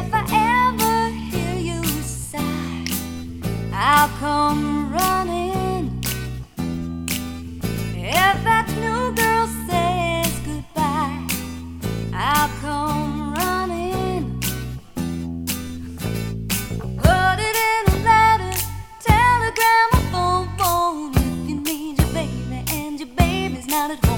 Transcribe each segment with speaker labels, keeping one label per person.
Speaker 1: If I ever hear you sigh, I'll come running. If that new girl says goodbye, I'll come running. Put it in a letter, telegram, or phone, phone. If you need your baby and your baby's not at home,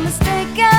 Speaker 1: mistake